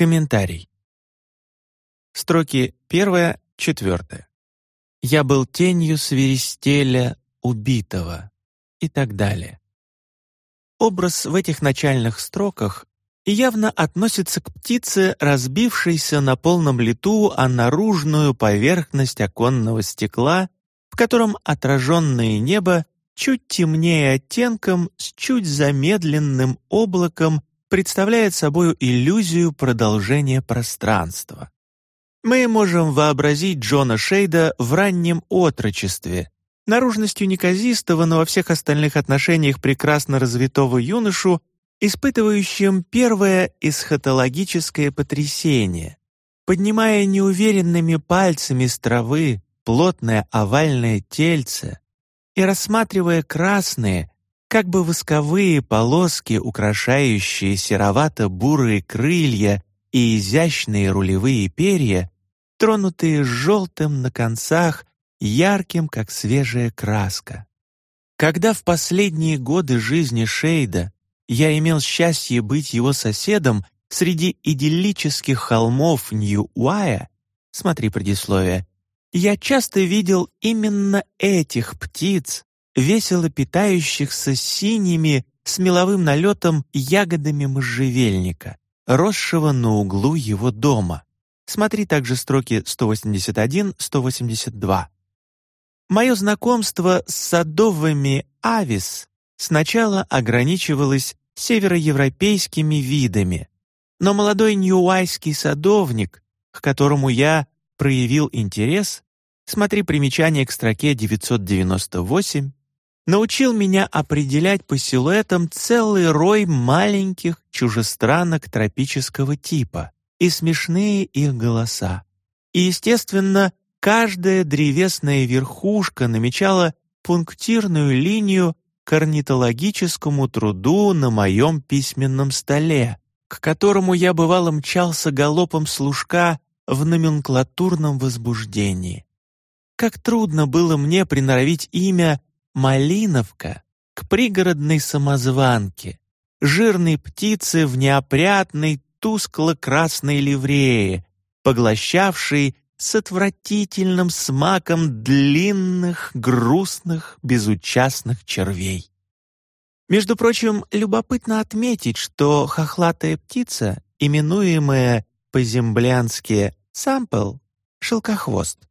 Комментарий. Строки первая, четвертая. «Я был тенью свиристеля убитого» и так далее. Образ в этих начальных строках явно относится к птице, разбившейся на полном лету о наружную поверхность оконного стекла, в котором отраженное небо чуть темнее оттенком с чуть замедленным облаком представляет собою иллюзию продолжения пространства. Мы можем вообразить Джона Шейда в раннем отрочестве, наружностью неказистого, но во всех остальных отношениях прекрасно развитого юношу, испытывающим первое эсхатологическое потрясение, поднимая неуверенными пальцами с травы плотное овальное тельце и рассматривая красные, как бы восковые полоски, украшающие серовато-бурые крылья и изящные рулевые перья, тронутые желтым на концах, ярким, как свежая краска. Когда в последние годы жизни Шейда я имел счастье быть его соседом среди идиллических холмов Нью-Уая, смотри предисловие, я часто видел именно этих птиц, весело питающихся синими с меловым налетом ягодами можжевельника, росшего на углу его дома. Смотри также строки 181-182. Мое знакомство с садовыми авис сначала ограничивалось североевропейскими видами, но молодой ньюайский садовник, к которому я проявил интерес, смотри примечание к строке 998, научил меня определять по силуэтам целый рой маленьких чужестранок тропического типа и смешные их голоса. И, естественно, каждая древесная верхушка намечала пунктирную линию к орнитологическому труду на моем письменном столе, к которому я бывало мчался галопом служка в номенклатурном возбуждении. Как трудно было мне приноровить имя Малиновка к пригородной самозванке, жирной птице в неопрятной тускло-красной ливрее, поглощавшей с отвратительным смаком длинных, грустных, безучастных червей. Между прочим, любопытно отметить, что хохлатая птица, именуемая по-землянски «сампл» — шелкохвост,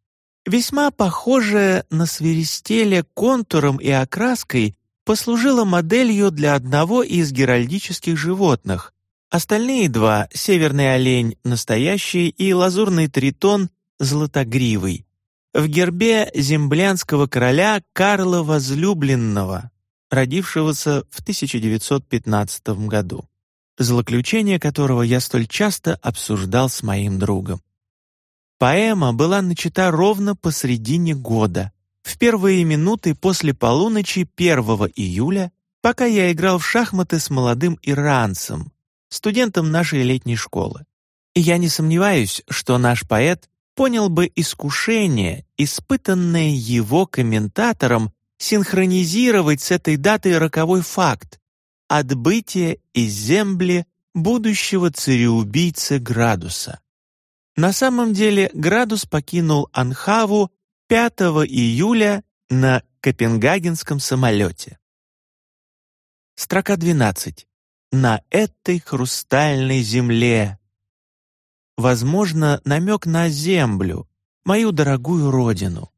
весьма похожая на свиристеля контуром и окраской, послужила моделью для одного из геральдических животных. Остальные два — северный олень настоящий и лазурный тритон златогривый. В гербе землянского короля Карла Возлюбленного, родившегося в 1915 году, злоключение которого я столь часто обсуждал с моим другом. Поэма была начата ровно посредине года, в первые минуты после полуночи 1 июля, пока я играл в шахматы с молодым иранцем, студентом нашей летней школы. И я не сомневаюсь, что наш поэт понял бы искушение, испытанное его комментатором, синхронизировать с этой датой роковой факт — отбытие из земли будущего цареубийцы Градуса. На самом деле Градус покинул Анхаву 5 июля на Копенгагенском самолете. Строка 12. «На этой хрустальной земле возможно, намек на землю, мою дорогую родину.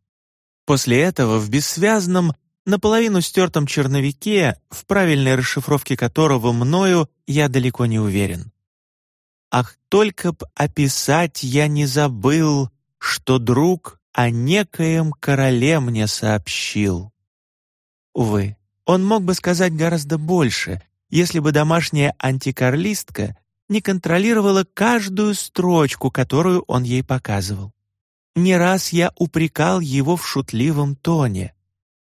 После этого в бессвязном, наполовину стертом черновике, в правильной расшифровке которого мною я далеко не уверен. Ах, только б описать я не забыл, что друг о некоем короле мне сообщил. Увы, он мог бы сказать гораздо больше, если бы домашняя антикарлистка не контролировала каждую строчку, которую он ей показывал. Не раз я упрекал его в шутливом тоне.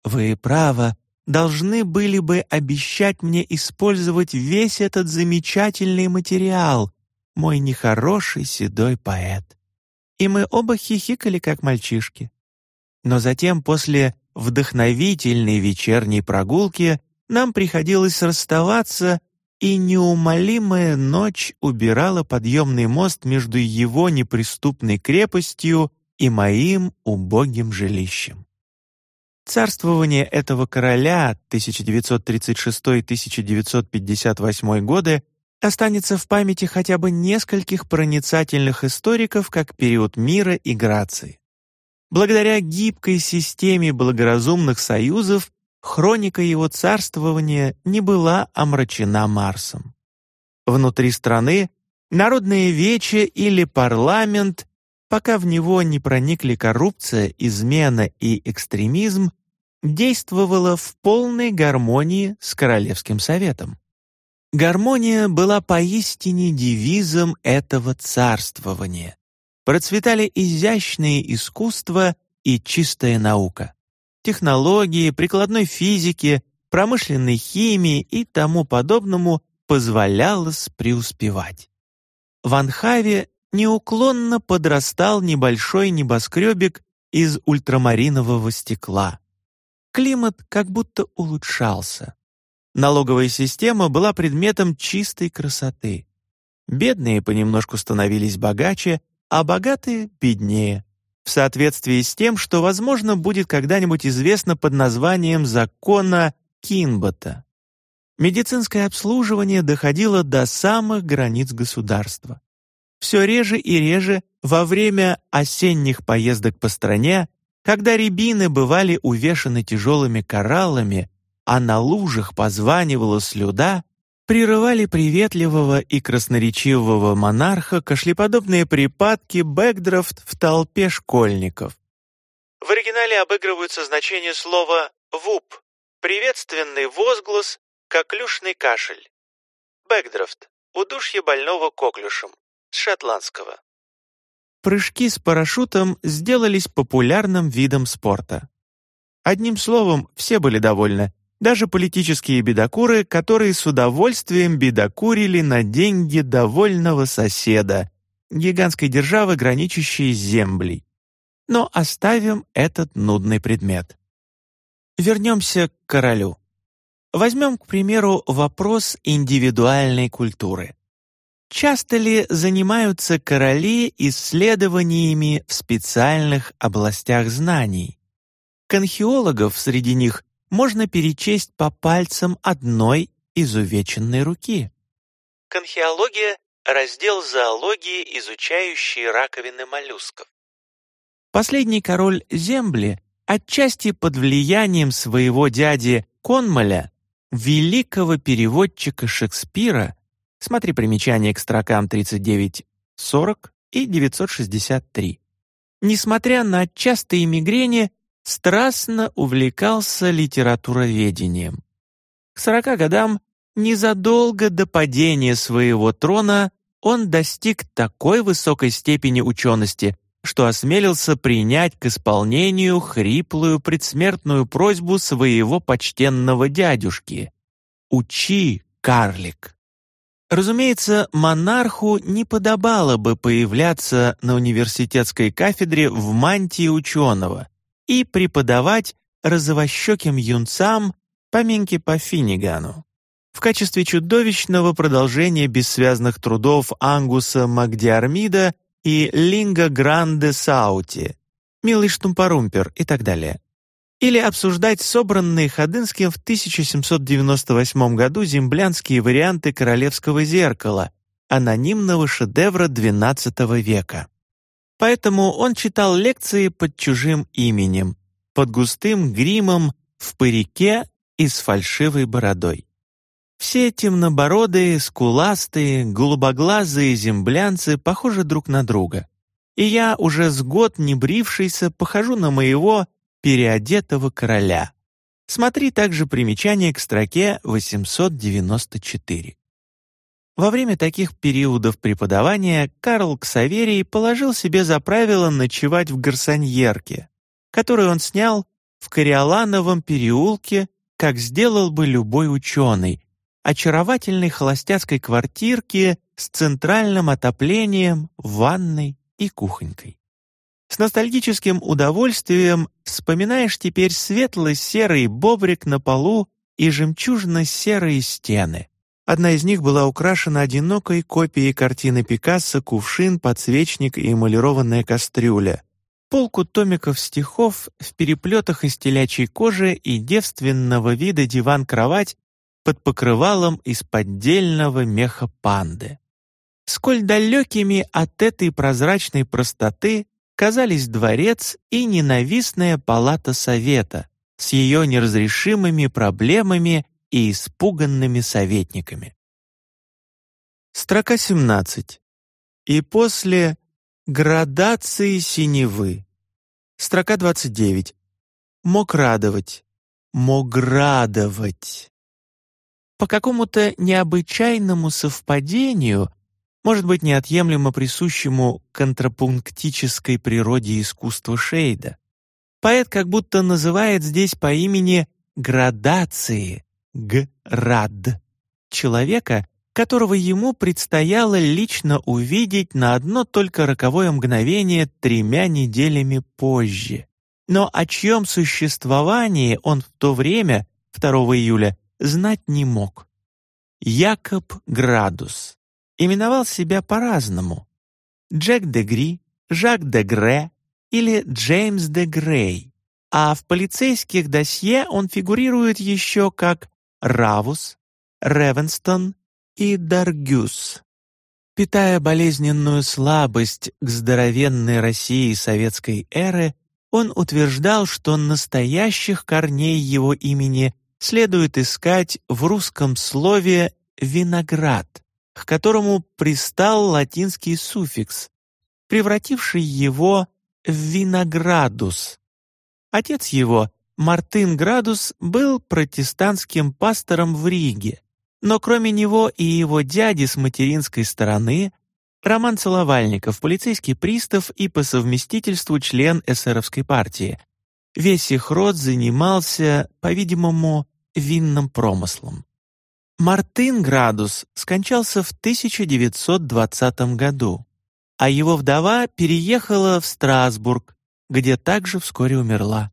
«Вы, право, должны были бы обещать мне использовать весь этот замечательный материал, мой нехороший седой поэт». И мы оба хихикали, как мальчишки. Но затем, после вдохновительной вечерней прогулки, нам приходилось расставаться и неумолимая ночь убирала подъемный мост между его неприступной крепостью и моим убогим жилищем. Царствование этого короля 1936-1958 годы останется в памяти хотя бы нескольких проницательных историков как период мира и грации. Благодаря гибкой системе благоразумных союзов хроника его царствования не была омрачена Марсом. Внутри страны народное вече или парламент, пока в него не проникли коррупция, измена и экстремизм, действовало в полной гармонии с Королевским советом. Гармония была поистине девизом этого царствования. Процветали изящные искусства и чистая наука. Технологии, прикладной физики, промышленной химии и тому подобному позволялось преуспевать. В Анхаве неуклонно подрастал небольшой небоскребик из ультрамаринового стекла. Климат как будто улучшался. Налоговая система была предметом чистой красоты. Бедные понемножку становились богаче, а богатые — беднее, в соответствии с тем, что, возможно, будет когда-нибудь известно под названием закона Кинбота. Медицинское обслуживание доходило до самых границ государства. Все реже и реже во время осенних поездок по стране, когда рябины бывали увешаны тяжелыми кораллами, а на лужах позванивала слюда, прерывали приветливого и красноречивого монарха кашлеподобные припадки backdraucht в толпе школьников. В оригинале обыгрываются значения слова «whoop» — приветственный возглас, коклюшный кашель. Backdraucht — удушье больного коклюшем, с шотландского. Прыжки с парашютом сделались популярным видом спорта. Одним словом, все были довольны, даже политические бедокуры, которые с удовольствием бедокурили на деньги довольного соседа, гигантской державы, граничащей с землей. Но оставим этот нудный предмет. Вернемся к королю. Возьмем, к примеру, вопрос индивидуальной культуры. Часто ли занимаются короли исследованиями в специальных областях знаний? Конхиологов среди них можно перечесть по пальцам одной изувеченной руки. Конхиология — раздел зоологии, изучающий раковины моллюсков. Последний король Земли, отчасти под влиянием своего дяди Конмаля, великого переводчика Шекспира, смотри примечание к строкам 39-40 и 963, несмотря на частые мигрени, страстно увлекался литературоведением. К сорока годам, незадолго до падения своего трона, он достиг такой высокой степени учености, что осмелился принять к исполнению хриплую предсмертную просьбу своего почтенного дядюшки «Учи, карлик». Разумеется, монарху не подобало бы появляться на университетской кафедре в мантии ученого, и преподавать розовощеким юнцам поминки по Финнигану. В качестве чудовищного продолжения бессвязных трудов Ангуса Магдиармида и Линга Гранде Саути, Милый Штумпарумпер и так далее. Или обсуждать собранные Ходынским в 1798 году землянские варианты «Королевского зеркала», анонимного шедевра XII века. Поэтому он читал лекции под чужим именем, под густым гримом, в парике и с фальшивой бородой. Все темнобородые, скуластые, голубоглазые землянцы похожи друг на друга. И я, уже с год не брившийся, похожу на моего переодетого короля. Смотри также примечание к строке 894. Во время таких периодов преподавания Карл Ксаверий положил себе за правило ночевать в гарсоньерке, которую он снял в Кориолановом переулке, как сделал бы любой ученый, очаровательной холостяцкой квартирке с центральным отоплением, ванной и кухонькой. С ностальгическим удовольствием вспоминаешь теперь светло-серый бобрик на полу и жемчужно-серые стены Одна из них была украшена одинокой копией картины Пикассо «Кувшин, подсвечник и эмалированная кастрюля». Полку томиков стихов в переплетах из телячьей кожи и девственного вида диван-кровать под покрывалом из поддельного меха панды. Сколь далекими от этой прозрачной простоты казались дворец и ненавистная палата совета с ее неразрешимыми проблемами и испуганными советниками. Строка 17. И после градации синевы. Строка 29. Мог радовать, мог радовать. По какому-то необычайному совпадению, может быть, неотъемлемо присущему контрапунктической природе искусства Шейда, поэт как будто называет здесь по имени градации, Град, человека, которого ему предстояло лично увидеть на одно только роковое мгновение тремя неделями позже, но о чьем существовании он в то время, 2 июля, знать не мог. Якоб Градус именовал себя по-разному. Джек де Гри, Жак де Гре или Джеймс де Грей, а в полицейских досье он фигурирует еще как Равус, Ревенстон и Даргюс. Питая болезненную слабость к здоровенной России советской эры, он утверждал, что настоящих корней его имени следует искать в русском слове «виноград», к которому пристал латинский суффикс, превративший его в «виноградус». Отец его, Мартын Градус был протестантским пастором в Риге, но кроме него и его дяди с материнской стороны Роман Целовальников, полицейский пристав и по совместительству член эсеровской партии. Весь их род занимался, по-видимому, винным промыслом. Мартын Градус скончался в 1920 году, а его вдова переехала в Страсбург, где также вскоре умерла.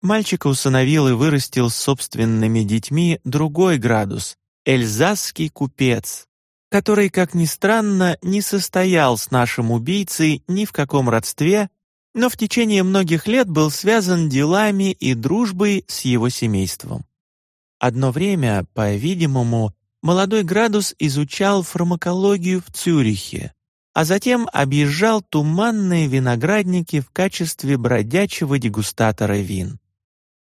Мальчика усыновил и вырастил с собственными детьми другой градус — эльзасский купец, который, как ни странно, не состоял с нашим убийцей ни в каком родстве, но в течение многих лет был связан делами и дружбой с его семейством. Одно время, по-видимому, молодой Градус изучал фармакологию в Цюрихе, а затем объезжал туманные виноградники в качестве бродячего дегустатора вин.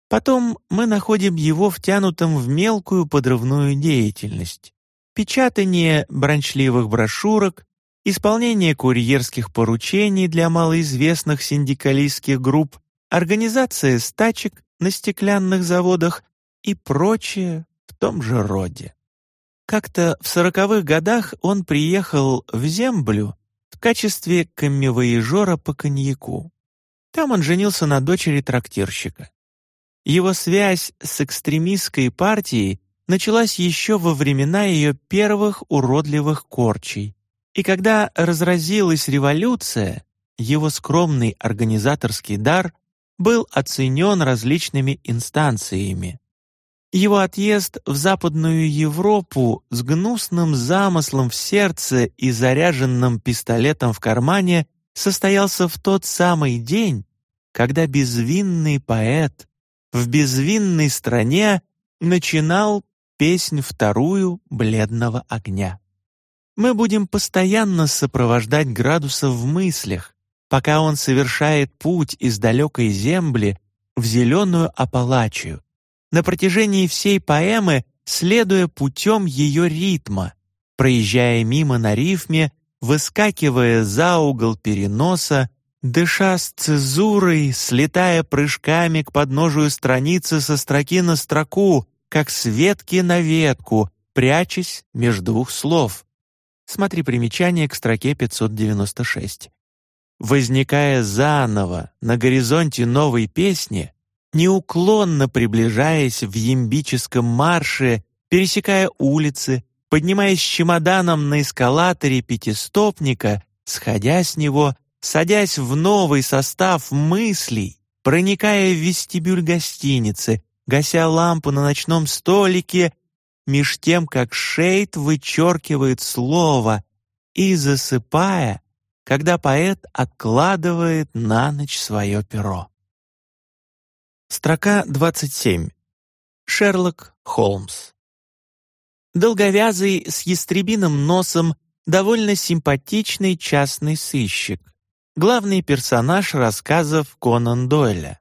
Потом мы находим его втянутым в мелкую подрывную деятельность. Печатание брончливых брошюрок, исполнение курьерских поручений для малоизвестных синдикалистских групп, организация стачек на стеклянных заводах и прочее в том же роде. Как-то в сороковых годах он приехал в Земблю в качестве камевоежора по коньяку. Там он женился на дочери трактирщика. Его связь с экстремистской партией началась еще во времена ее первых уродливых корчей. И когда разразилась революция, его скромный организаторский дар был оценен различными инстанциями. Его отъезд в Западную Европу с гнусным замыслом в сердце и заряженным пистолетом в кармане состоялся в тот самый день, когда безвинный поэт в безвинной стране начинал песнь вторую бледного огня. Мы будем постоянно сопровождать градуса в мыслях, пока он совершает путь из далекой земли в зеленую Апалачию, на протяжении всей поэмы следуя путем ее ритма, проезжая мимо на рифме, выскакивая за угол переноса, дыша с цезурой, слетая прыжками к подножию страницы со строки на строку, как с ветки на ветку, прячась между двух слов. Смотри примечание к строке 596. Возникая заново на горизонте новой песни, неуклонно приближаясь в ямбическом марше, пересекая улицы, поднимаясь чемоданом на эскалаторе пятистопника, сходя с него — садясь в новый состав мыслей, проникая в вестибюль гостиницы, гася лампу на ночном столике, меж тем, как Шейд вычеркивает слово и засыпая, когда поэт откладывает на ночь свое перо. Строка 27. Шерлок Холмс. Долговязый с ястребиным носом довольно симпатичный частный сыщик, главный персонаж рассказов Конан Дойля.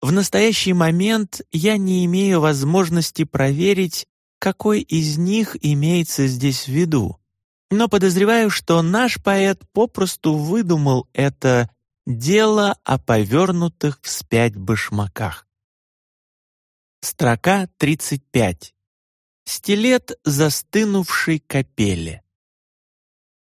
В настоящий момент я не имею возможности проверить, какой из них имеется здесь в виду, но подозреваю, что наш поэт попросту выдумал это дело о повернутых вспять башмаках. Строка 35. Стилет застынувшей капели.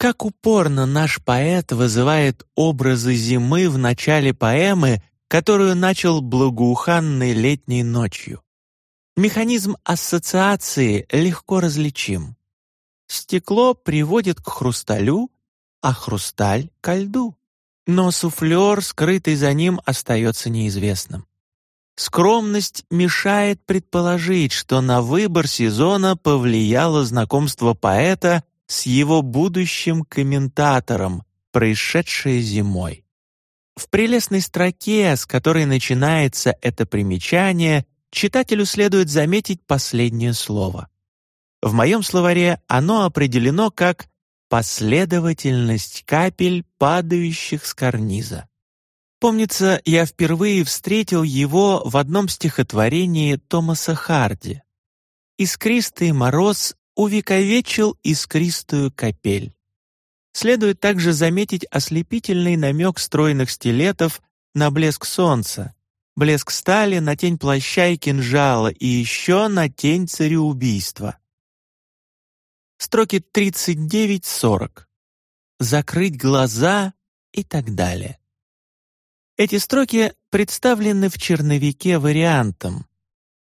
Как упорно наш поэт вызывает образы зимы в начале поэмы, которую начал благоуханной летней ночью. Механизм ассоциации легко различим. Стекло приводит к хрусталю, а хрусталь — ко льду. Но суфлер, скрытый за ним, остается неизвестным. Скромность мешает предположить, что на выбор сезона повлияло знакомство поэта с его будущим комментатором, происшедшее зимой. В прелестной строке, с которой начинается это примечание, читателю следует заметить последнее слово. В моем словаре оно определено как «последовательность капель, падающих с карниза». Помнится, я впервые встретил его в одном стихотворении Томаса Харди. «Искристый мороз увековечил искристую капель. Следует также заметить ослепительный намек стройных стилетов на блеск солнца, блеск стали на тень плаща и кинжала и еще на тень цареубийства. Строки 39-40. Закрыть глаза и так далее. Эти строки представлены в черновике вариантом.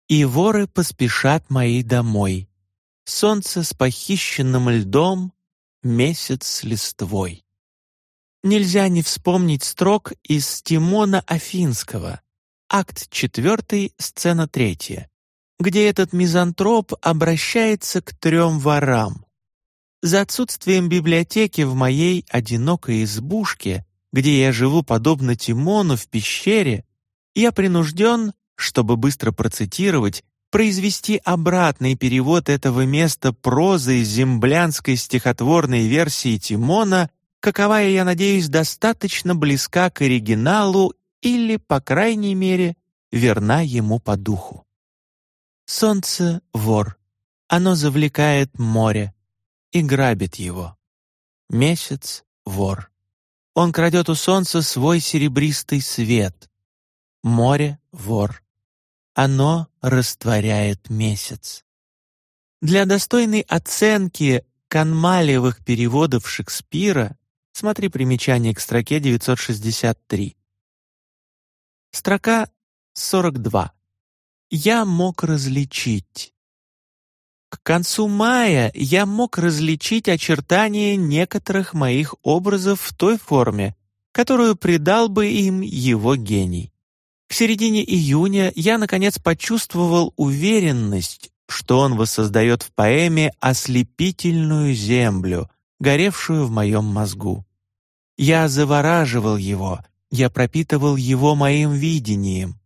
«И воры поспешат мои домой солнце с похищенным льдом, месяц с листвой. Нельзя не вспомнить строк из Тимона Афинского, акт 4, сцена 3, где этот мизантроп обращается к трем ворам. За отсутствием библиотеки в моей одинокой избушке, где я живу подобно Тимону в пещере, я принужден, чтобы быстро процитировать, произвести обратный перевод этого места прозы из землянской стихотворной версии Тимона, каковая, я надеюсь, достаточно близка к оригиналу или, по крайней мере, верна ему по духу. Солнце — вор, оно завлекает море и грабит его. Месяц — вор. Он крадет у солнца свой серебристый свет. Море — вор оно растворяет месяц. Для достойной оценки канмалевых переводов Шекспира смотри примечание к строке 963. Строка 42. Я мог различить. К концу мая я мог различить очертания некоторых моих образов в той форме, которую придал бы им его гений. К середине июня я, наконец, почувствовал уверенность, что он воссоздает в поэме ослепительную землю, горевшую в моем мозгу. Я завораживал его, я пропитывал его моим видением.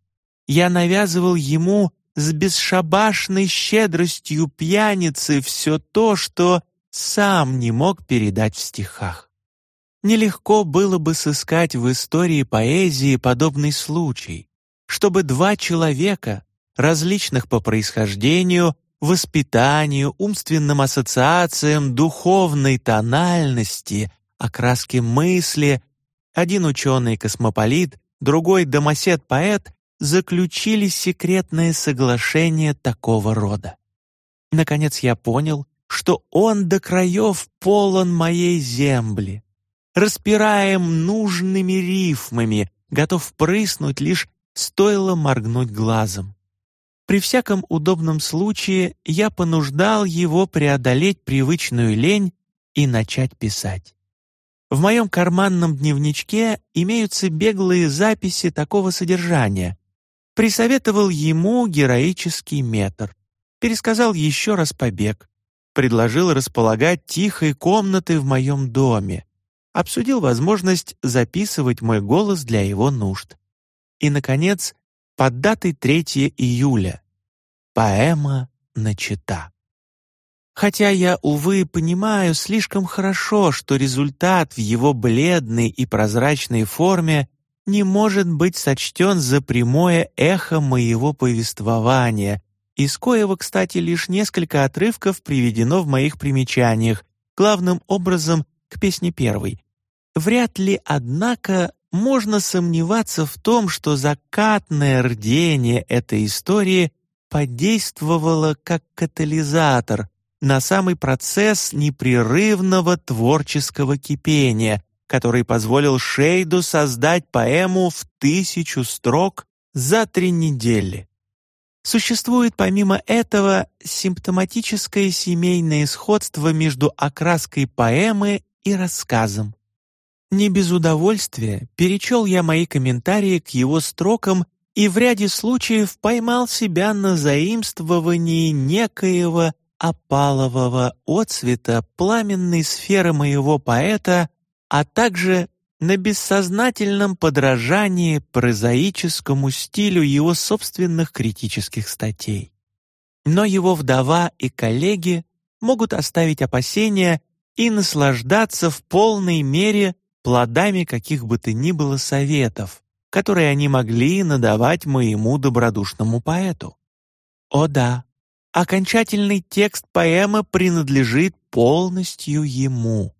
Я навязывал ему с бесшабашной щедростью пьяницы все то, что сам не мог передать в стихах. Нелегко было бы сыскать в истории поэзии подобный случай чтобы два человека, различных по происхождению, воспитанию, умственным ассоциациям, духовной тональности, окраске мысли, один ученый-космополит, другой домосед-поэт, заключили секретное соглашение такого рода. Наконец я понял, что он до краев полон моей земли, распираем нужными рифмами, готов прыснуть лишь стоило моргнуть глазом. При всяком удобном случае я понуждал его преодолеть привычную лень и начать писать. В моем карманном дневничке имеются беглые записи такого содержания. Присоветовал ему героический метр. пересказал еще раз побег, предложил располагать тихой комнатой в моем доме, обсудил возможность записывать мой голос для его нужд. И, наконец, под датой 3 июля. Поэма начата. Хотя я, увы, понимаю слишком хорошо, что результат в его бледной и прозрачной форме не может быть сочтен за прямое эхо моего повествования, из коего, кстати, лишь несколько отрывков приведено в моих примечаниях, главным образом к песне первой. Вряд ли, однако, можно сомневаться в том, что закатное рдение этой истории подействовало как катализатор на самый процесс непрерывного творческого кипения, который позволил Шейду создать поэму в тысячу строк за три недели. Существует помимо этого симптоматическое семейное сходство между окраской поэмы и рассказом. Не без удовольствия перечел я мои комментарии к его строкам и в ряде случаев поймал себя на заимствовании некоего опалового отцвета пламенной сферы моего поэта, а также на бессознательном подражании прозаическому стилю его собственных критических статей. Но его вдова и коллеги могут оставить опасения и наслаждаться в полной мере плодами каких бы то ни было советов, которые они могли надавать моему добродушному поэту. О да, окончательный текст поэмы принадлежит полностью ему.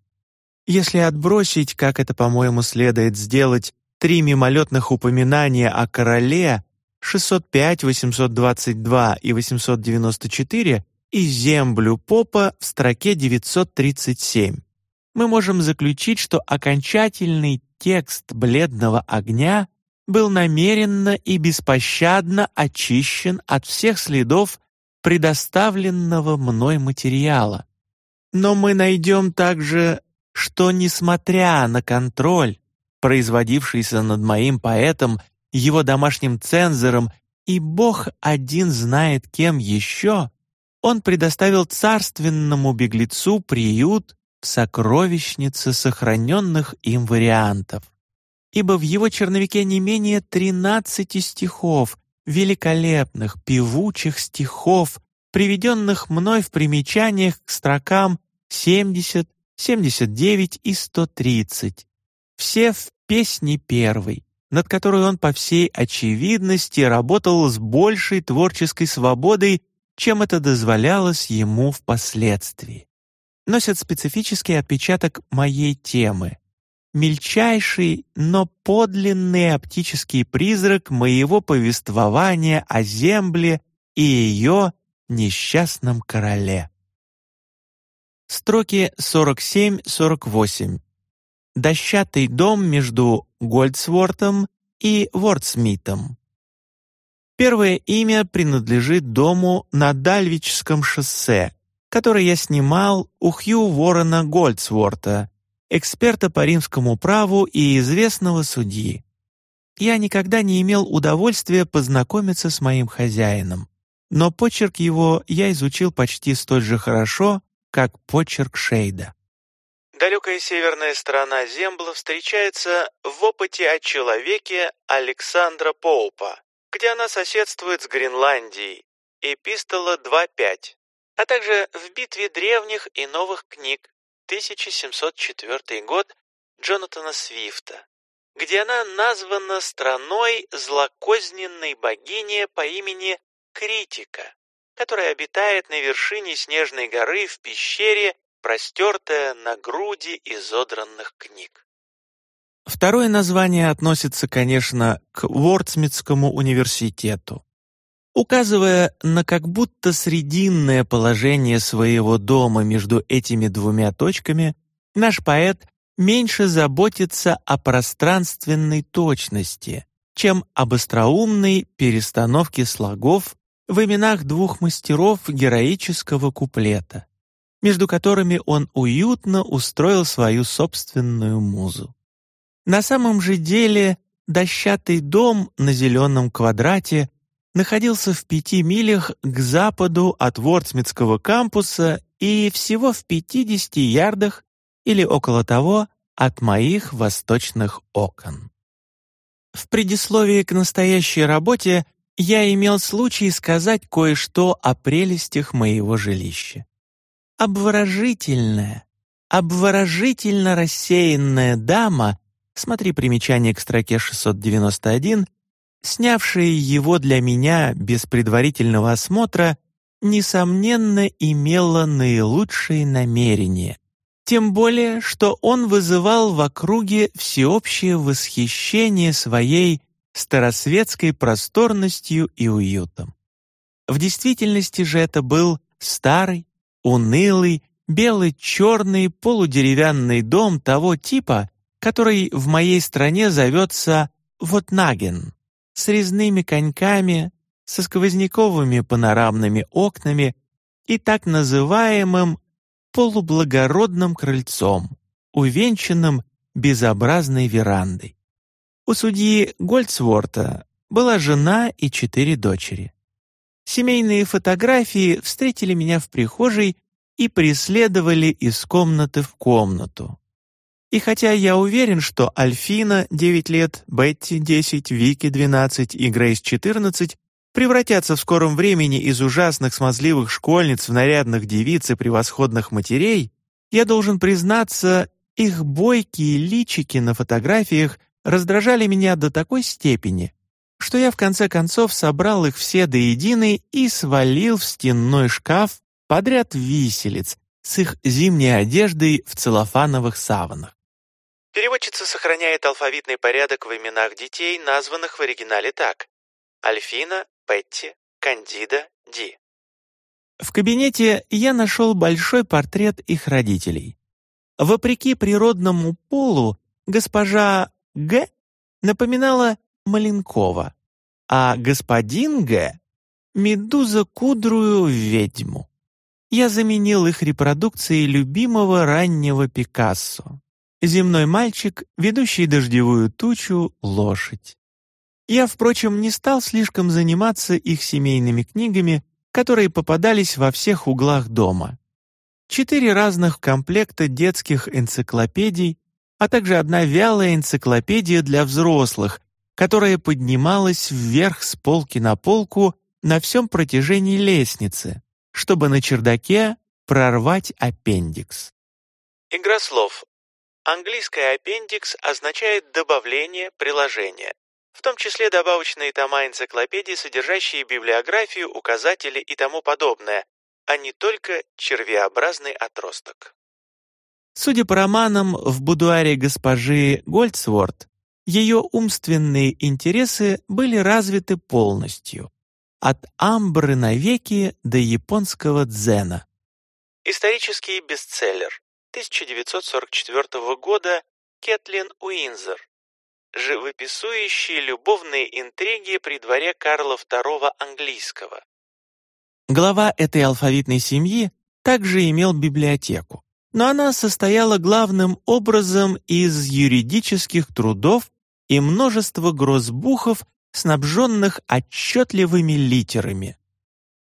Если отбросить, как это, по-моему, следует сделать, три мимолетных упоминания о короле 605, 822 и 894 и землю попа в строке 937, мы можем заключить, что окончательный текст «Бледного огня» был намеренно и беспощадно очищен от всех следов предоставленного мной материала. Но мы найдем также что, несмотря на контроль, производившийся над моим поэтом, его домашним цензором и Бог один знает кем еще, он предоставил царственному беглецу приют в сокровищнице сохраненных им вариантов. Ибо в его черновике не менее тринадцати стихов, великолепных, певучих стихов, приведенных мной в примечаниях к строкам 70, 79 и 130. Все в песне первой, над которой он по всей очевидности работал с большей творческой свободой, чем это дозволялось ему впоследствии. Носят специфический отпечаток моей темы. Мельчайший, но подлинный оптический призрак моего повествования о земле и ее несчастном короле. Строки 47-48. Дощатый дом между Гольдсвортом и Вордсмитом. Первое имя принадлежит дому на Дальвичском шоссе, который я снимал у Хью Ворона Гольдсворта, эксперта по римскому праву и известного судьи. Я никогда не имел удовольствия познакомиться с моим хозяином, но почерк его я изучил почти столь же хорошо, как почерк Шейда. Далекая северная сторона Зембла встречается в опыте о человеке Александра Поупа, где она соседствует с Гренландией, эпистола 2.5, а также в битве древних и новых книг 1704 год Джонатана Свифта, где она названа страной злокозненной богини по имени Критика которая обитает на вершине снежной горы в пещере, простертая на груди изодранных книг. Второе название относится, конечно, к Вордсмитскому университету. Указывая на как будто срединное положение своего дома между этими двумя точками, наш поэт меньше заботится о пространственной точности, чем об остроумной перестановке слогов в именах двух мастеров героического куплета, между которыми он уютно устроил свою собственную музу. На самом же деле дощатый дом на зеленом квадрате находился в пяти милях к западу от Вортсмитского кампуса и всего в 50 ярдах или около того от моих восточных окон. В предисловии к настоящей работе я имел случай сказать кое-что о прелестях моего жилища. Обворожительная, обворожительно рассеянная дама, смотри примечание к строке 691, снявшая его для меня без предварительного осмотра, несомненно, имела наилучшие намерения. Тем более, что он вызывал в округе всеобщее восхищение своей старосветской просторностью и уютом. В действительности же это был старый, унылый, белый-черный полудеревянный дом того типа, который в моей стране зовется Вотнаген, с резными коньками, со сквозняковыми панорамными окнами и так называемым полублагородным крыльцом, увенчанным безобразной верандой. У судьи Гольцворта была жена и четыре дочери. Семейные фотографии встретили меня в прихожей и преследовали из комнаты в комнату. И хотя я уверен, что Альфина, 9 лет, Бетти, 10, Вики, 12 и Грейс, 14, превратятся в скором времени из ужасных смазливых школьниц в нарядных девиц и превосходных матерей, я должен признаться, их бойкие личики на фотографиях раздражали меня до такой степени, что я в конце концов собрал их все до единой и свалил в стенной шкаф подряд виселиц с их зимней одеждой в целлофановых саванах. Переводчица сохраняет алфавитный порядок в именах детей, названных в оригинале так. Альфина, Петти, Кандида, Ди. В кабинете я нашел большой портрет их родителей. Вопреки природному полу, госпожа Г напоминала Маленкова, а господин Г — медуза кудрую ведьму. Я заменил их репродукцией любимого раннего Пикассо. Земной мальчик, ведущий дождевую тучу, лошадь. Я, впрочем, не стал слишком заниматься их семейными книгами, которые попадались во всех углах дома. Четыре разных комплекта детских энциклопедий, а также одна вялая энциклопедия для взрослых, которая поднималась вверх с полки на полку на всем протяжении лестницы, чтобы на чердаке прорвать аппендикс. Игра слов. Английское аппендикс означает добавление, приложение в том числе добавочные тома энциклопедии, содержащие библиографию, указатели и тому подобное, а не только червеобразный отросток. Судя по романам в будуаре госпожи Гольцворт, ее умственные интересы были развиты полностью, от амбры навеки до японского дзена. Исторический бестселлер 1944 года Кетлин Уинзер живописующие любовные интриги при дворе Карла II английского. Глава этой алфавитной семьи также имел библиотеку, но она состояла главным образом из юридических трудов и множества грозбухов, снабженных отчетливыми литерами.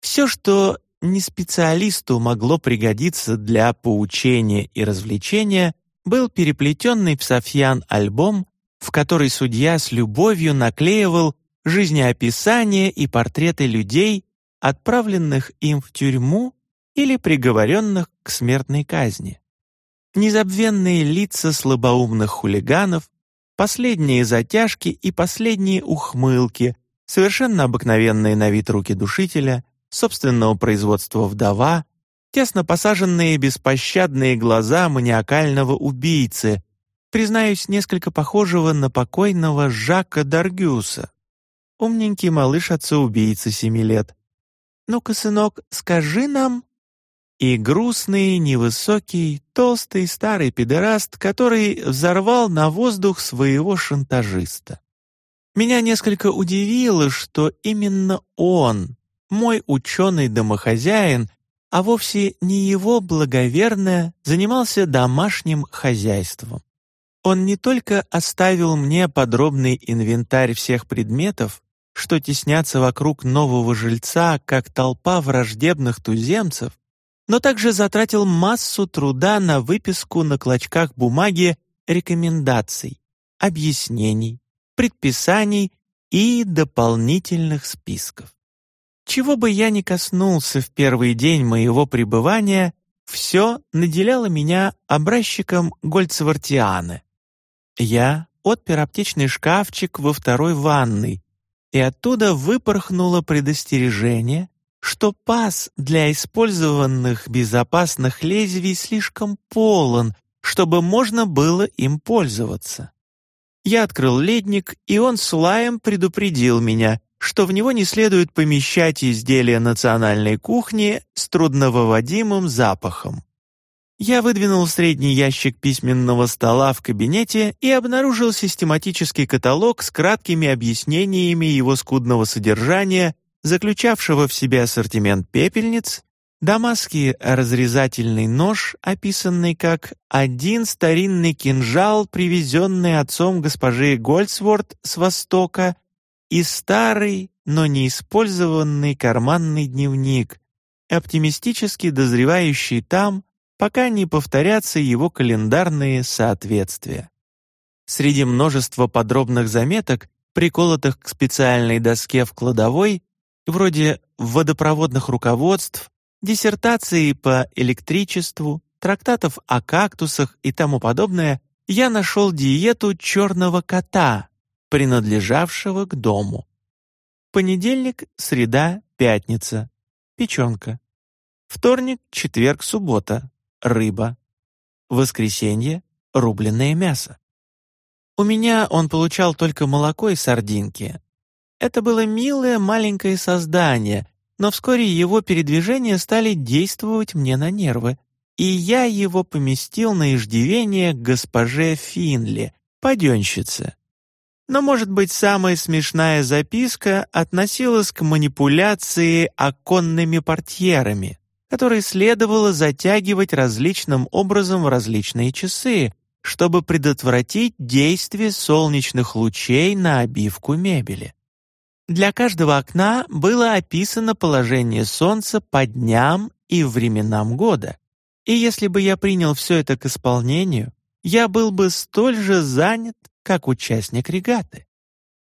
Все, что не специалисту могло пригодиться для поучения и развлечения, был переплетенный в Софьян альбом в которой судья с любовью наклеивал жизнеописания и портреты людей, отправленных им в тюрьму или приговоренных к смертной казни. Незабвенные лица слабоумных хулиганов, последние затяжки и последние ухмылки, совершенно обыкновенные на вид руки душителя, собственного производства вдова, тесно посаженные беспощадные глаза маниакального убийцы, признаюсь, несколько похожего на покойного Жака Даргюса. Умненький малыш отца-убийцы семи лет. «Ну-ка, сынок, скажи нам...» И грустный, невысокий, толстый старый педераст, который взорвал на воздух своего шантажиста. Меня несколько удивило, что именно он, мой ученый-домохозяин, а вовсе не его благоверная, занимался домашним хозяйством. Он не только оставил мне подробный инвентарь всех предметов, что теснятся вокруг нового жильца, как толпа враждебных туземцев, но также затратил массу труда на выписку на клочках бумаги рекомендаций, объяснений, предписаний и дополнительных списков. Чего бы я ни коснулся в первый день моего пребывания, все наделяло меня образчиком Гольцвартианы. Я отпер аптечный шкафчик во второй ванной, и оттуда выпорхнуло предостережение, что паз для использованных безопасных лезвий слишком полон, чтобы можно было им пользоваться. Я открыл ледник, и он с лаем предупредил меня, что в него не следует помещать изделия национальной кухни с трудновыводимым запахом. Я выдвинул средний ящик письменного стола в кабинете и обнаружил систематический каталог с краткими объяснениями его скудного содержания, заключавшего в себе ассортимент пепельниц, дамасский разрезательный нож, описанный как «один старинный кинжал, привезенный отцом госпожи Гольцворт с Востока», и старый, но не использованный карманный дневник, оптимистически дозревающий там, пока не повторятся его календарные соответствия. Среди множества подробных заметок, приколотых к специальной доске в кладовой, вроде водопроводных руководств, диссертации по электричеству, трактатов о кактусах и тому подобное, я нашел диету черного кота, принадлежавшего к дому. Понедельник, среда, пятница. Печенка. Вторник, четверг, суббота рыба. Воскресенье — рубленное мясо. У меня он получал только молоко и сардинки. Это было милое маленькое создание, но вскоре его передвижения стали действовать мне на нервы, и я его поместил на иждивение госпоже Финли, паденщице. Но, может быть, самая смешная записка относилась к манипуляции оконными портьерами которые следовало затягивать различным образом в различные часы, чтобы предотвратить действие солнечных лучей на обивку мебели. Для каждого окна было описано положение Солнца по дням и временам года. И если бы я принял все это к исполнению, я был бы столь же занят, как участник регаты.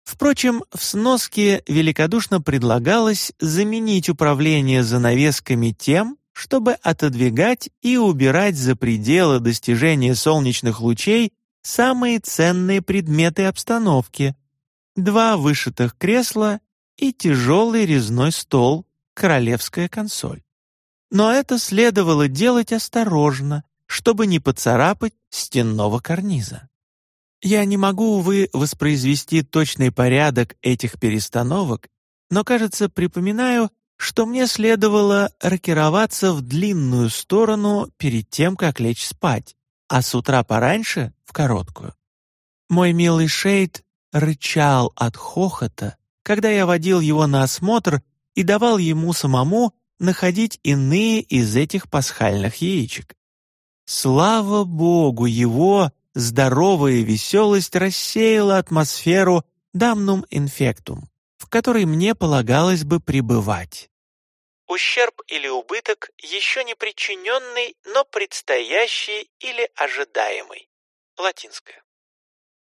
Впрочем, в сноске великодушно предлагалось заменить управление занавесками тем, чтобы отодвигать и убирать за пределы достижения солнечных лучей самые ценные предметы обстановки. Два вышитых кресла и тяжелый резной стол, королевская консоль. Но это следовало делать осторожно, чтобы не поцарапать стенного карниза. Я не могу, увы, воспроизвести точный порядок этих перестановок, но, кажется, припоминаю, что мне следовало рокироваться в длинную сторону перед тем, как лечь спать, а с утра пораньше — в короткую. Мой милый Шейд рычал от хохота, когда я водил его на осмотр и давал ему самому находить иные из этих пасхальных яичек. Слава Богу, его здоровая веселость рассеяла атмосферу дамнум инфектум, в которой мне полагалось бы пребывать. Ущерб или убыток, еще не причиненный, но предстоящий или ожидаемый. Латинское.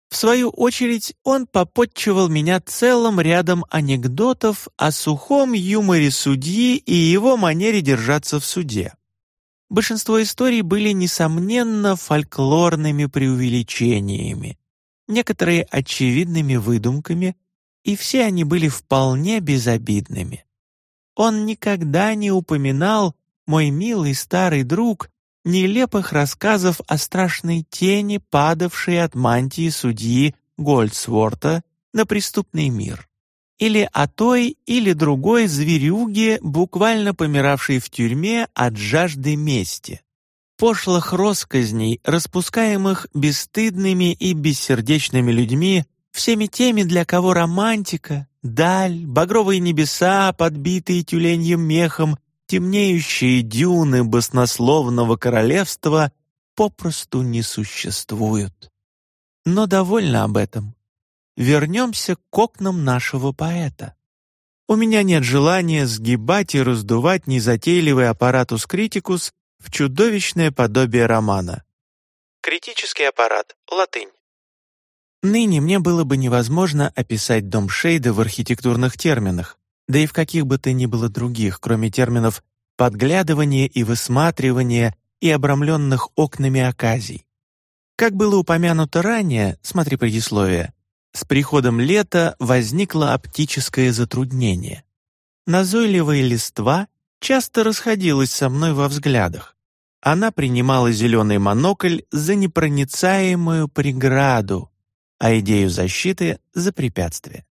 В свою очередь, он попотчевал меня целым рядом анекдотов о сухом юморе судьи и его манере держаться в суде. Большинство историй были, несомненно, фольклорными преувеличениями, некоторые очевидными выдумками, и все они были вполне безобидными. Он никогда не упоминал, мой милый старый друг, нелепых рассказов о страшной тени, падавшей от мантии судьи Гольдсворта на преступный мир или о той или другой зверюге, буквально помиравшей в тюрьме от жажды мести. Пошлых росказней, распускаемых бесстыдными и бессердечными людьми, всеми теми, для кого романтика, даль, багровые небеса, подбитые тюленьем мехом, темнеющие дюны баснословного королевства попросту не существуют. Но довольно об этом. Вернемся к окнам нашего поэта. У меня нет желания сгибать и раздувать незатейливый аппаратус критикус в чудовищное подобие романа. Критический аппарат, латынь. Ныне мне было бы невозможно описать дом Шейда в архитектурных терминах, да и в каких бы то ни было других, кроме терминов подглядывание и высматривание и обрамленных окнами оказий. Как было упомянуто ранее, смотри предисловие, с приходом лета возникло оптическое затруднение. Назойливая листва часто расходилась со мной во взглядах. Она принимала зеленый монокль за непроницаемую преграду, а идею защиты — за препятствие.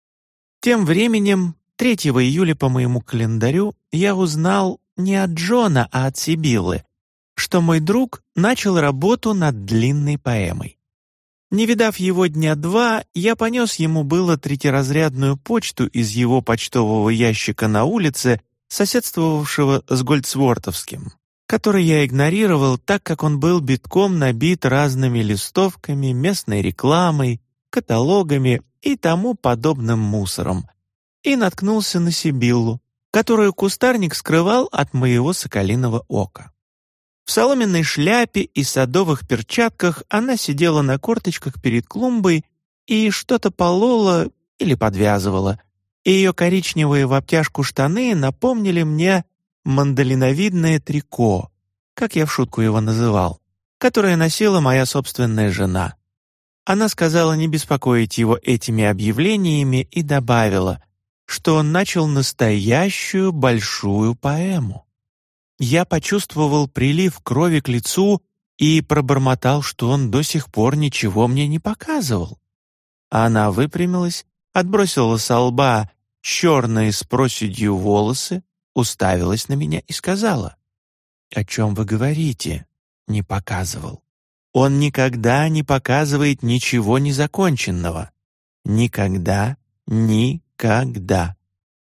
Тем временем, 3 июля по моему календарю, я узнал не от Джона, а от Сибиллы, что мой друг начал работу над длинной поэмой. Не видав его дня два, я понес ему было третьеразрядную почту из его почтового ящика на улице, соседствовавшего с Гольцвортовским, который я игнорировал, так как он был битком набит разными листовками, местной рекламой, каталогами и тому подобным мусором, и наткнулся на Сибиллу, которую кустарник скрывал от моего соколиного ока. В соломенной шляпе и садовых перчатках она сидела на корточках перед клумбой и что-то полола или подвязывала. И ее коричневые в обтяжку штаны напомнили мне мандолиновидное трико, как я в шутку его называл, которое носила моя собственная жена. Она сказала не беспокоить его этими объявлениями и добавила, что он начал настоящую большую поэму. Я почувствовал прилив крови к лицу и пробормотал, что он до сих пор ничего мне не показывал. Она выпрямилась, отбросила со лба черные с проседью волосы, уставилась на меня и сказала, «О чем вы говорите?» «Не показывал. Он никогда не показывает ничего незаконченного. Никогда, никогда.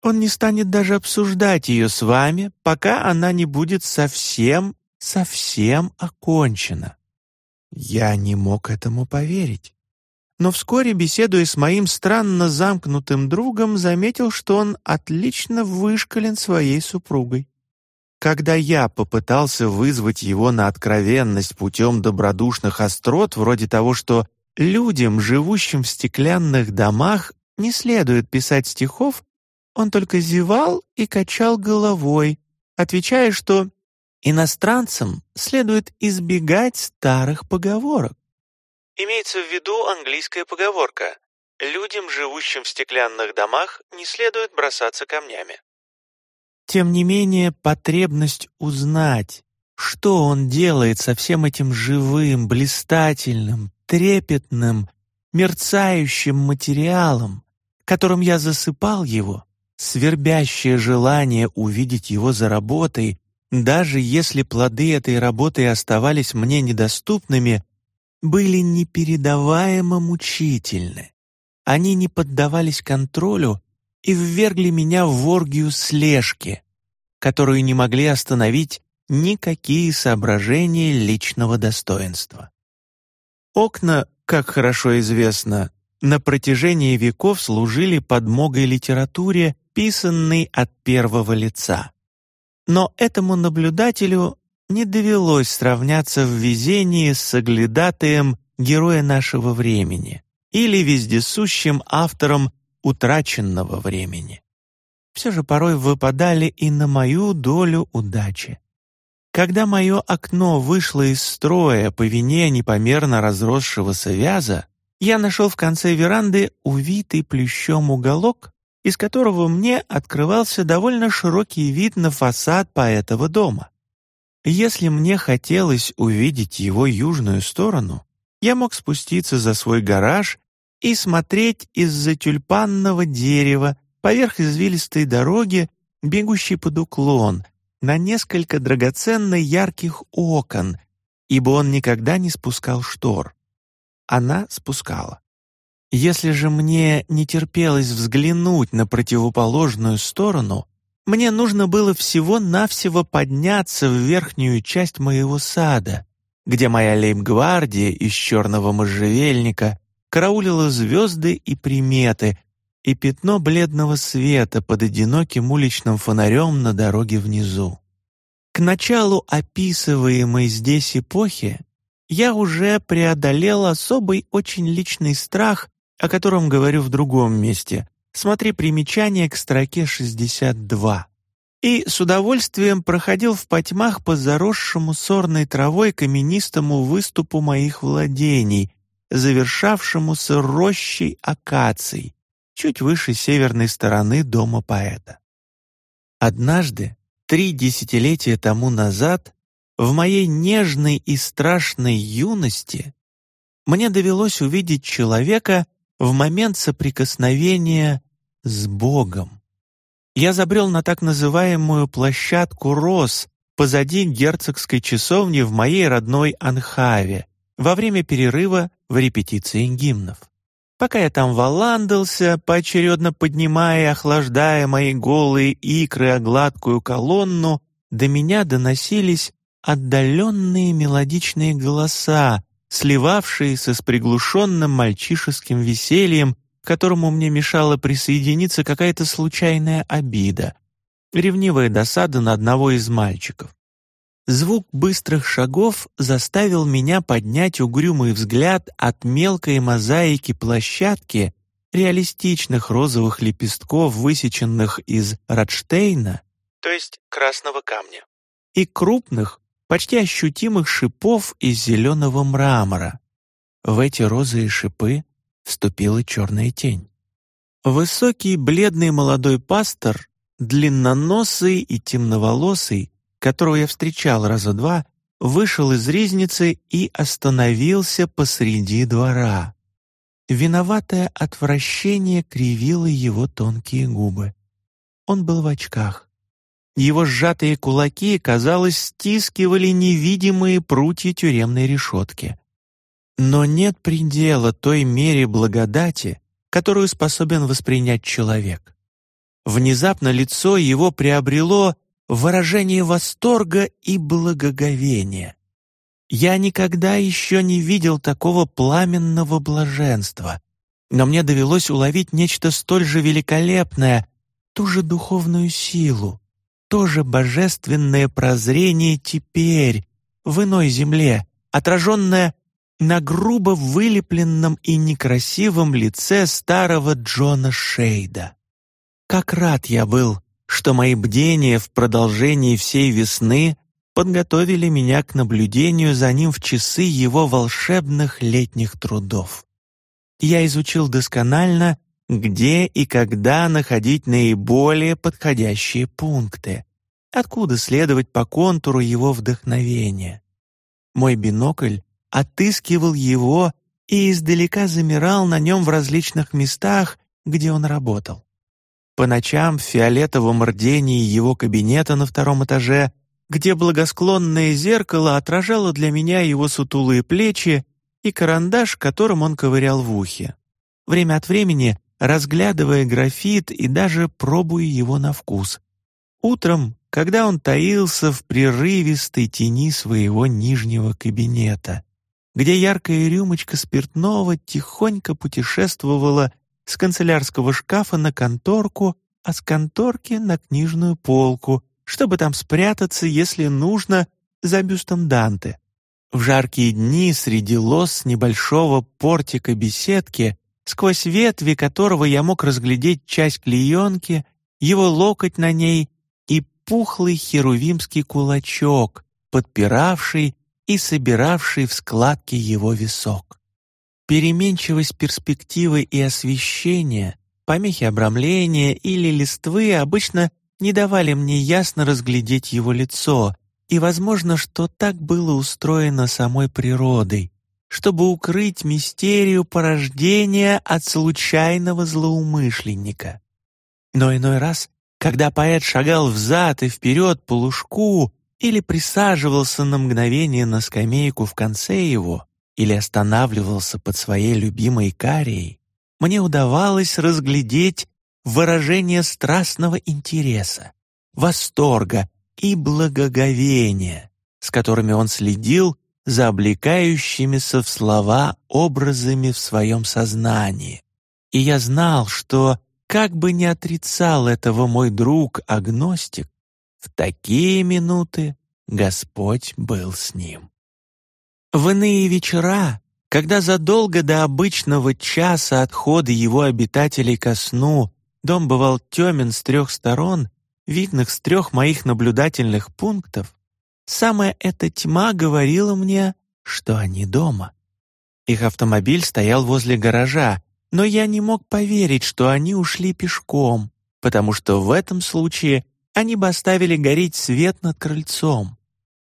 Он не станет даже обсуждать ее с вами, пока она не будет совсем, совсем окончена. Я не мог этому поверить. Но вскоре, беседуя с моим странно замкнутым другом, заметил, что он отлично вышкален своей супругой. Когда я попытался вызвать его на откровенность путем добродушных острот, вроде того, что людям, живущим в стеклянных домах, не следует писать стихов, он только зевал и качал головой, отвечая, что иностранцам следует избегать старых поговорок. Имеется в виду английская поговорка «Людям, живущим в стеклянных домах, не следует бросаться камнями». Тем не менее, потребность узнать, что он делает со всем этим живым, блистательным, трепетным, мерцающим материалом, которым я засыпал его, свербящее желание увидеть его за работой, даже если плоды этой работы оставались мне недоступными, были непередаваемо мучительны. Они не поддавались контролю и ввергли меня в оргию слежки, которую не могли остановить никакие соображения личного достоинства. Окна, как хорошо известно, на протяжении веков служили подмогой литературе писанный от первого лица. Но этому наблюдателю не довелось сравняться в везении с соглядатаем героя нашего времени или вездесущим автором утраченного времени. Все же порой выпадали и на мою долю удачи. Когда мое окно вышло из строя по вине непомерно разросшегося вяза, я нашел в конце веранды увитый плющом уголок, из которого мне открывался довольно широкий вид на фасад поэтого дома. Если мне хотелось увидеть его южную сторону, я мог спуститься за свой гараж и смотреть из-за тюльпанного дерева поверх извилистой дороги, бегущей под уклон, на несколько драгоценно ярких окон, ибо он никогда не спускал штор. Она спускала. Если же мне не терпелось взглянуть на противоположную сторону, мне нужно было всего-навсего подняться в верхнюю часть моего сада, где моя лейб-гвардия из черного можжевельника караулило звезды и приметы, и пятно бледного света под одиноким уличным фонарем на дороге внизу. К началу описываемой здесь эпохи я уже преодолел особый очень личный страх, о котором говорю в другом месте. Смотри примечание к строке 62. И с удовольствием проходил в потьмах по заросшему сорной травой каменистому выступу моих владений, завершавшемуся рощей акаций, чуть выше северной стороны дома поэта. Однажды, три десятилетия тому назад, в моей нежной и страшной юности мне довелось увидеть человека в момент соприкосновения с Богом. Я забрел на так называемую площадку роз позади герцогской часовни в моей родной Анхаве во время перерыва в репетиции гимнов. Пока я там валандался, поочередно поднимая и охлаждая мои голые икры о гладкую колонну, до меня доносились отдаленные мелодичные голоса, сливавшиеся с приглушенным мальчишеским весельем, которому мне мешала присоединиться какая-то случайная обида, ревнивая досада на одного из мальчиков. Звук быстрых шагов заставил меня поднять угрюмый взгляд от мелкой мозаики площадки, реалистичных розовых лепестков, высеченных из Радштейна, то есть красного камня, и крупных, почти ощутимых шипов из зеленого мрамора. В эти розовые шипы вступила черная тень. Высокий бледный молодой пастор, длинноносый и темноволосый, которого я встречал раза два, вышел из ризницы и остановился посреди двора. Виноватое отвращение кривило его тонкие губы. Он был в очках. Его сжатые кулаки, казалось, стискивали невидимые прутья тюремной решетки. Но нет предела той мере благодати, которую способен воспринять человек. Внезапно лицо его приобрело выражение восторга и благоговения. Я никогда еще не видел такого пламенного блаженства, но мне довелось уловить нечто столь же великолепное, ту же духовную силу, тоже божественное прозрение теперь, в иной земле, отраженное на грубо вылепленном и некрасивом лице старого Джона Шейда. Как рад я был, что мои бдения в продолжении всей весны подготовили меня к наблюдению за ним в часы его волшебных летних трудов. Я изучил досконально где и когда находить наиболее подходящие пункты, откуда следовать по контуру его вдохновения. Мой бинокль отыскивал его и издалека замирал на нем в различных местах, где он работал. По ночам в фиолетовом рдении его кабинета на втором этаже, где благосклонное зеркало отражало для меня его сутулые плечи и карандаш, которым он ковырял в ухе. Время от времени разглядывая графит и даже пробуя его на вкус. Утром, когда он таился в прерывистой тени своего нижнего кабинета, где яркая рюмочка спиртного тихонько путешествовала с канцелярского шкафа на конторку, а с конторки на книжную полку, чтобы там спрятаться, если нужно, за бюстом Данте. В жаркие дни среди лос небольшого портика беседки сквозь ветви которого я мог разглядеть часть клеенки, его локоть на ней и пухлый херувимский кулачок, подпиравший и собиравший в складки его висок. Переменчивость перспективы и освещения, помехи обрамления или листвы обычно не давали мне ясно разглядеть его лицо, и возможно, что так было устроено самой природой, чтобы укрыть мистерию порождения от случайного злоумышленника. Но иной раз, когда поэт шагал взад и вперед по лужку или присаживался на мгновение на скамейку в конце его, или останавливался под своей любимой карией, мне удавалось разглядеть выражение страстного интереса, восторга и благоговения, с которыми он следил за облекающимися в слова образами в своем сознании. И я знал, что, как бы ни отрицал этого мой друг-агностик, в такие минуты Господь был с ним. В иные вечера, когда задолго до обычного часа отхода его обитателей ко сну дом бывал темен с трех сторон, видных с трех моих наблюдательных пунктов, самая эта тьма говорила мне, что они дома. Их автомобиль стоял возле гаража, но я не мог поверить, что они ушли пешком, потому что в этом случае они бы оставили гореть свет над крыльцом.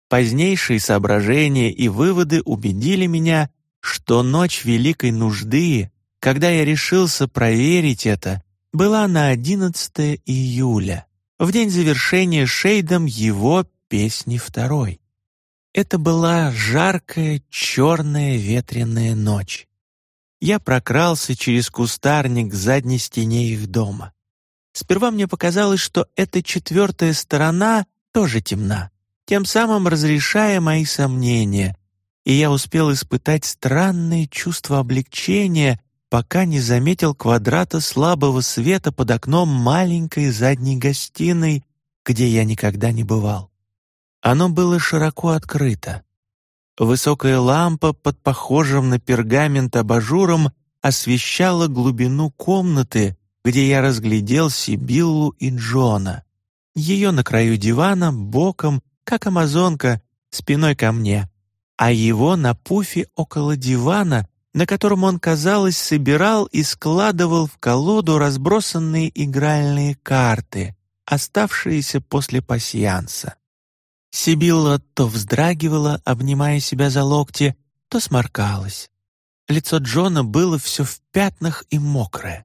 Позднейшие соображения и выводы убедили меня, что ночь великой нужды, когда я решился проверить это, была на 11 июля, в день завершения Шейдом его песни второй. Это была жаркая, черная, ветреная ночь. Я прокрался через кустарник к задней стене их дома. Сперва мне показалось, что эта четвертая сторона тоже темна, тем самым разрешая мои сомнения, и я успел испытать странное чувство облегчения, пока не заметил квадрата слабого света под окном маленькой задней гостиной, где я никогда не бывал. Оно было широко открыто. Высокая лампа под похожим на пергамент абажуром освещала глубину комнаты, где я разглядел Сибиллу и Джона. Ее на краю дивана, боком, как амазонка, спиной ко мне, а его на пуфе около дивана, на котором он, казалось, собирал и складывал в колоду разбросанные игральные карты, оставшиеся после пасьянса. Сибилла то вздрагивала, обнимая себя за локти, то сморкалась. Лицо Джона было все в пятнах и мокрое.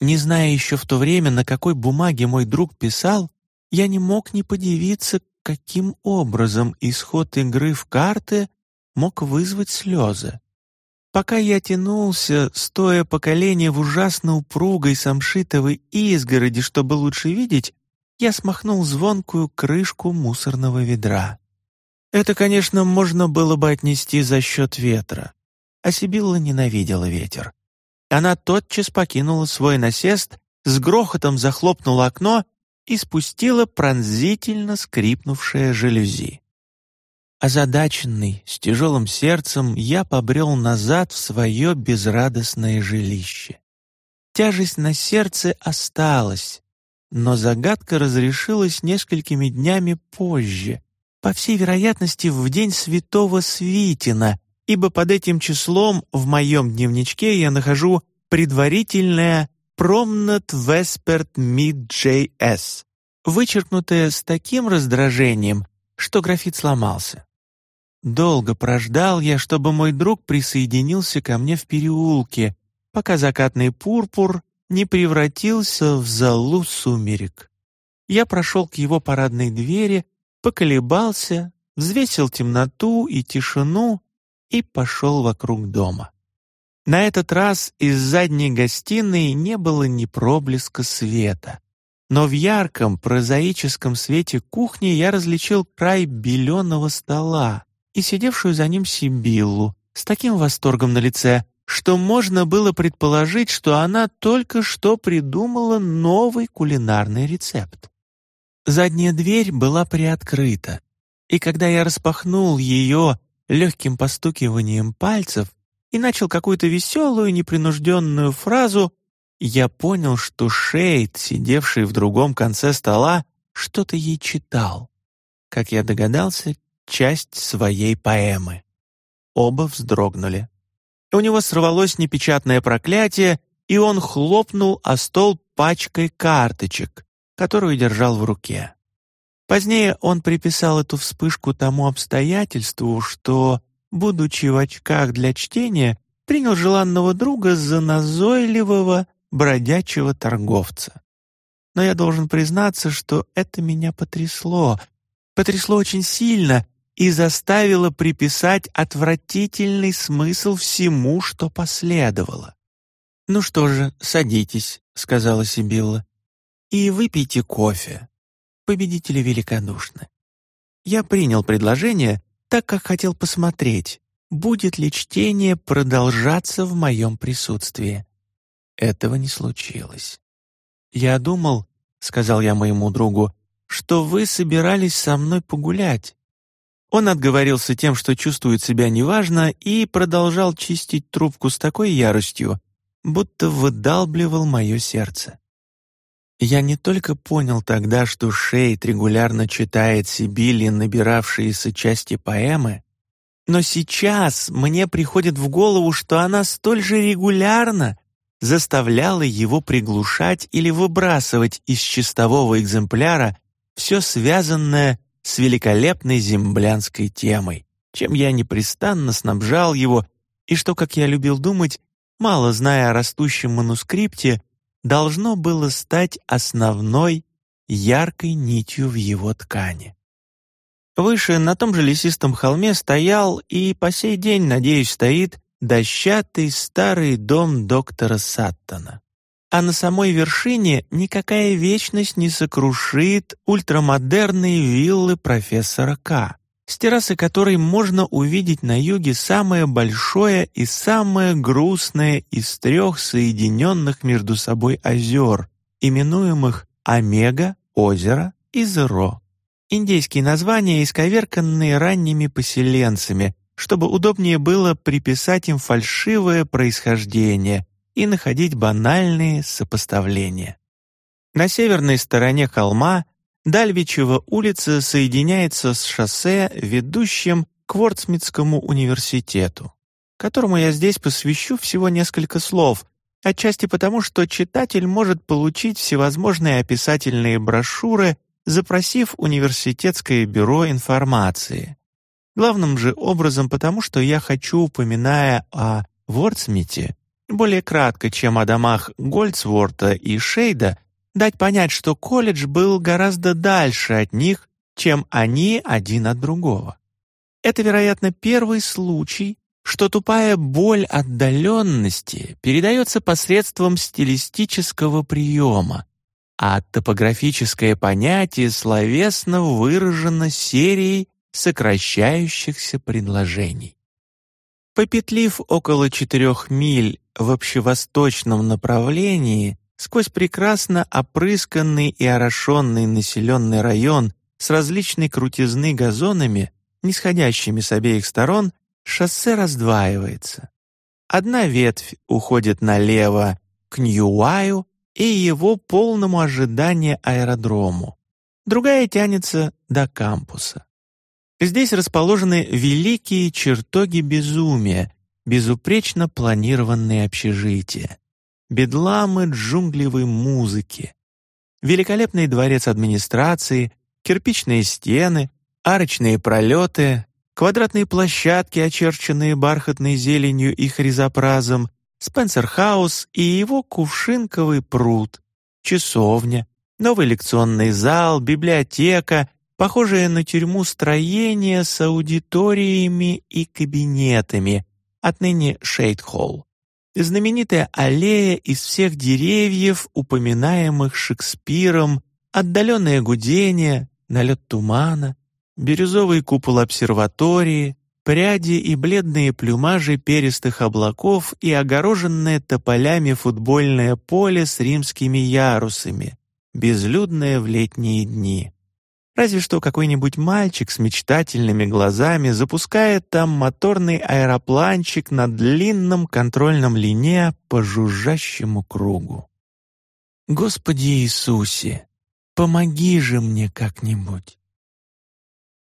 Не зная еще в то время, на какой бумаге мой друг писал, я не мог не подивиться, каким образом исход игры в карты мог вызвать слезы. Пока я тянулся, стоя по колени в ужасно упругой самшитовой изгороди, чтобы лучше видеть, я смахнул звонкую крышку мусорного ведра. Это, конечно, можно было бы отнести за счет ветра, а Сибилла ненавидела ветер. Она тотчас покинула свой насест, с грохотом захлопнула окно и спустила пронзительно скрипнувшее жалюзи. Озадаченный, с тяжелым сердцем, я побрел назад в свое безрадостное жилище. Тяжесть на сердце осталась, но загадка разрешилась несколькими днями позже, по всей вероятности, в день святого Свитина, ибо под этим числом в моем дневничке я нахожу предварительное «Промнат Весперт Мид JS», вычеркнутое с таким раздражением, что графит сломался. Долго прождал я, чтобы мой друг присоединился ко мне в переулке, пока закатный пурпур не превратился в залу сумерек. Я прошел к его парадной двери, поколебался, взвесил темноту и тишину и пошел вокруг дома. На этот раз из задней гостиной не было ни проблеска света. Но в ярком прозаическом свете кухни я различил край беленого стола и сидевшую за ним Сибиллу с таким восторгом на лице, что можно было предположить, что она только что придумала новый кулинарный рецепт. Задняя дверь была приоткрыта, и когда я распахнул ее легким постукиванием пальцев и начал какую-то веселую непринужденную фразу, я понял, что Шейд, сидевший в другом конце стола, что-то ей читал. Как я догадался, часть своей поэмы. Оба вздрогнули. У него сорвалось непечатное проклятие, и он хлопнул о стол пачкой карточек, которую держал в руке. Позднее он приписал эту вспышку тому обстоятельству, что, будучи в очках для чтения, принял желанного друга за назойливого бродячего торговца. Но я должен признаться, что это меня потрясло. Потрясло очень сильно, и заставила приписать отвратительный смысл всему, что последовало. «Ну что же, садитесь», — сказала Сибилла, — «и выпейте кофе. Победители великодушны». Я принял предложение, так как хотел посмотреть, будет ли чтение продолжаться в моем присутствии. Этого не случилось. «Я думал», — сказал я моему другу, «что вы собирались со мной погулять». Он отговорился тем, что чувствует себя неважно, и продолжал чистить трубку с такой яростью, будто выдалбливал мое сердце. Я не только понял тогда, что Шейд регулярно читает Сибили набиравшиеся части поэмы, но сейчас мне приходит в голову, что она столь же регулярно заставляла его приглушать или выбрасывать из чистового экземпляра все связанное с великолепной землянской темой, чем я непрестанно снабжал его, и что, как я любил думать, мало зная о растущем манускрипте, должно было стать основной яркой нитью в его ткани. Выше, на том же лесистом холме, стоял и по сей день, надеюсь, стоит дощатый старый дом доктора Саттона. А на самой вершине никакая вечность не сокрушит ультрамодерные виллы профессора К, с террасы которой можно увидеть на юге самое большое и самое грустное из трех соединенных между собой озер, именуемых Омега, озеро и Зеро. Индейские названия, исковерканные ранними поселенцами, чтобы удобнее было приписать им фальшивое происхождение и находить банальные сопоставления. На северной стороне холма Дальвичева улица соединяется с шоссе, ведущим к Вордсмитскому университету, которому я здесь посвящу всего несколько слов, отчасти потому, что читатель может получить всевозможные описательные брошюры, запросив университетское бюро информации. Главным же образом потому, что я хочу, упоминая о Вордсмите, более кратко, чем о домах Гольцворта и Шейда, дать понять, что колледж был гораздо дальше от них, чем они один от другого. Это, вероятно, первый случай, что тупая боль отдаленности передается посредством стилистического приема, а топографическое понятие словесно выражено серией сокращающихся предложений. Попетлив около четырех миль в общевосточном направлении, сквозь прекрасно опрысканный и орошенный населенный район с различной крутизны газонами, нисходящими с обеих сторон, шоссе раздваивается. Одна ветвь уходит налево к Ньюаю и его полному ожиданию аэродрому, другая тянется до кампуса. Здесь расположены великие чертоги безумия, безупречно планированные общежития бедламы джунглевой музыки. Великолепный дворец администрации, кирпичные стены, арочные пролеты, квадратные площадки, очерченные бархатной зеленью и хризопразом, Спенсер-хаус и его кувшинковый пруд, часовня, новый лекционный зал, библиотека, похожее на тюрьму строение с аудиториями и кабинетами, отныне Шейд-холл знаменитая аллея из всех деревьев, упоминаемых Шекспиром, отдаленное гудение, налет тумана, бирюзовый купол обсерватории, пряди и бледные плюмажи перистых облаков и огороженное тополями футбольное поле с римскими ярусами, безлюдное в летние дни. Разве что какой-нибудь мальчик с мечтательными глазами запускает там моторный аэропланчик на длинном контрольном лине по жужжащему кругу. Господи Иисусе, помоги же мне как-нибудь.